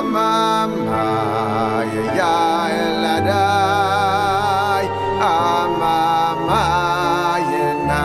ya mama ya ya la da ah mama ya na